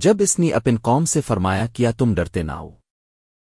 جب اس نے اپن قوم سے فرمایا کیا تم ڈرتے نہ ہو۔